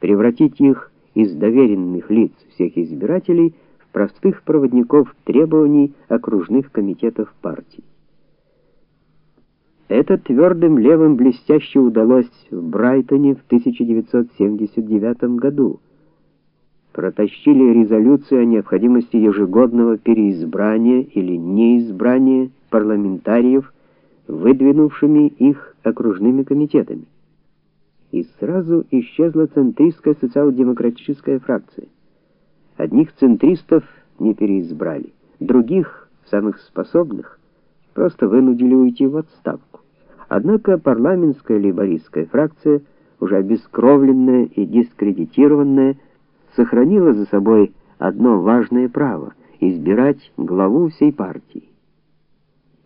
превратить их из доверенных лиц всех избирателей в простых проводников требований окружных комитетов партий. Это твердым левым блестяще удалось в Брайтоне в 1979 году. Протащили резолюцию о необходимости ежегодного переизбрания или неизбрания парламентариев, выдвинувшими их окружными комитетами. И сразу исчезла центристская социал-демократическая фракция. Одних центристов не переизбрали, других, самых способных, просто вынудили уйти в отставку. Однако парламентская лейбористская фракция, уже обескровленная и дискредитированная, сохранила за собой одно важное право избирать главу всей партии.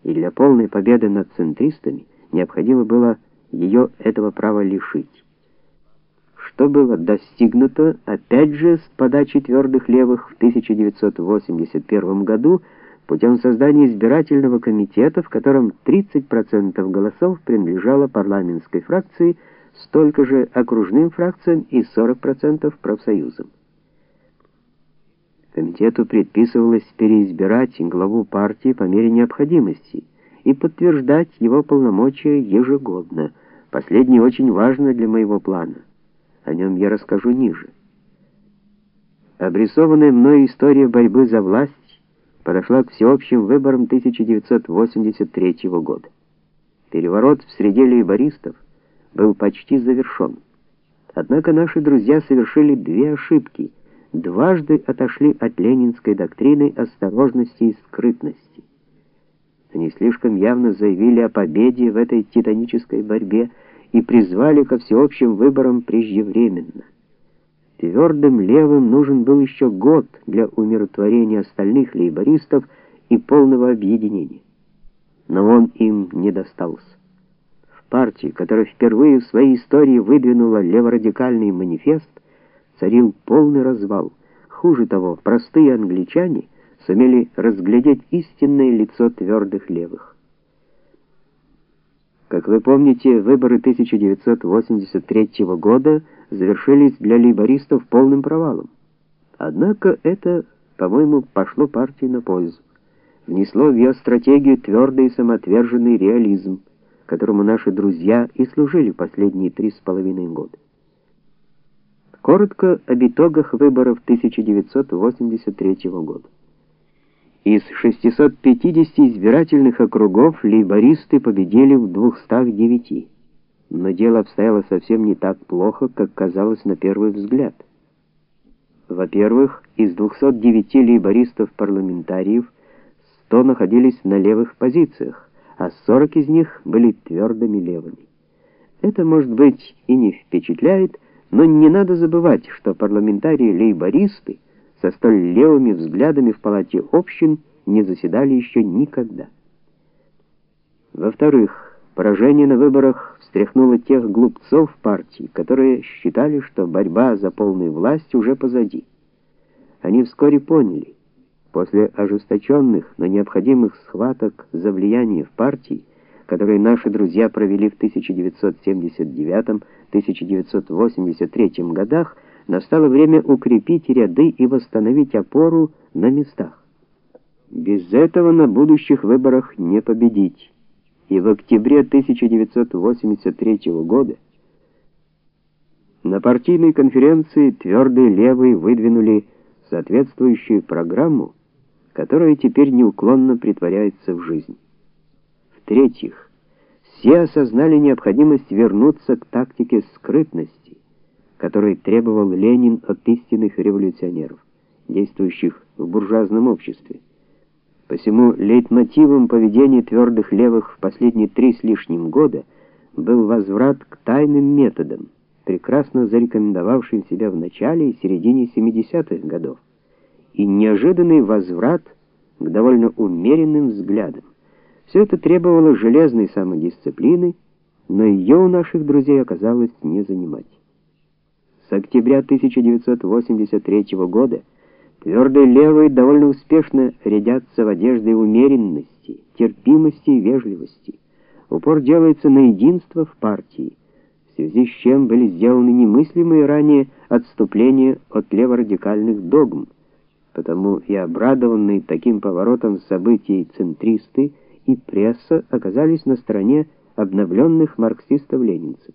И для полной победы над центристами необходимо было ее этого права лишить. Что было достигнуто опять же с подачи твердых левых в 1981 году путем создания избирательного комитета, в котором 30% голосов принадлежало парламентской фракции, столько же окружным фракциям и 40% профсоюзам. Комитету предписывалось переизбирать главу партии по мере необходимости и подтверждать его полномочия ежегодно. Последнее очень важно для моего плана. О нем я расскажу ниже. Обрисованная мной история борьбы за власть подошла к всеобщим выборам 1983 года. Переворот в среде лейбористов был почти завершен. Однако наши друзья совершили две ошибки. Дважды отошли от ленинской доктрины осторожности и скрытности. Они слишком явно заявили о победе в этой титанической борьбе и призвали ко всеобщим выборам преждевременно. Твердым левым нужен был еще год для умиротворения остальных лейбористов и полного объединения. Но он им не достался. В партии, которая впервые в своей истории выдвинула леворадикальный манифест, царил полный развал. Хуже того, простые англичане сумели разглядеть истинное лицо твердых левых. Как вы помните, выборы 1983 года завершились для лейбористов полным провалом. Однако это, по-моему, пошло партии на пользу. Внесло в ее стратегию твердый и самоотверженный реализм, которому наши друзья и служили последние три с половиной года. Коротко об итогах выборов 1983 года. Из 650 избирательных округов лейбористы победили в 209. Но дело обстояло совсем не так плохо, как казалось на первый взгляд. Во-первых, из 209 лейбористов-парламентариев 100 находились на левых позициях, а 40 из них были твердыми левыми. Это, может быть, и не впечатляет, но не надо забывать, что парламентарии-лейбористы со столь левыми взглядами в палате общин не заседали еще никогда. Во-вторых, Поражение на выборах встряхнуло тех глупцов партии, которые считали, что борьба за полную власть уже позади. Они вскоре поняли, после ожесточенных, но необходимых схваток за влияние в партии, которые наши друзья провели в 1979-1983 годах, настало время укрепить ряды и восстановить опору на местах. Без этого на будущих выборах не победить и в октябре 1983 года на партийной конференции твердые левые выдвинули соответствующую программу, которая теперь неуклонно притворяется в жизнь. В-третьих, все осознали необходимость вернуться к тактике скрытности, которой требовал Ленин от истинных революционеров, действующих в буржуазном обществе. Посему лейтмотивом поведения твердых левых в последние три с лишним года был возврат к тайным методам, прекрасно зарекомендовавшим себя в начале и середине 70-х годов, и неожиданный возврат к довольно умеренным взглядам. Все это требовало железной самодисциплины, но ее у наших друзей оказалось не занимать. Октября 1983 года Твердые левые довольно успешно рядятся в одежде умеренности, терпимости и вежливости. Упор делается на единство в партии. в связи с чем были сделаны немыслимые ранее отступления от леворадикальных догм. Потому и обрадованные таким поворотом событий центристы и пресса оказались на стороне обновленных марксистов-ленинцев.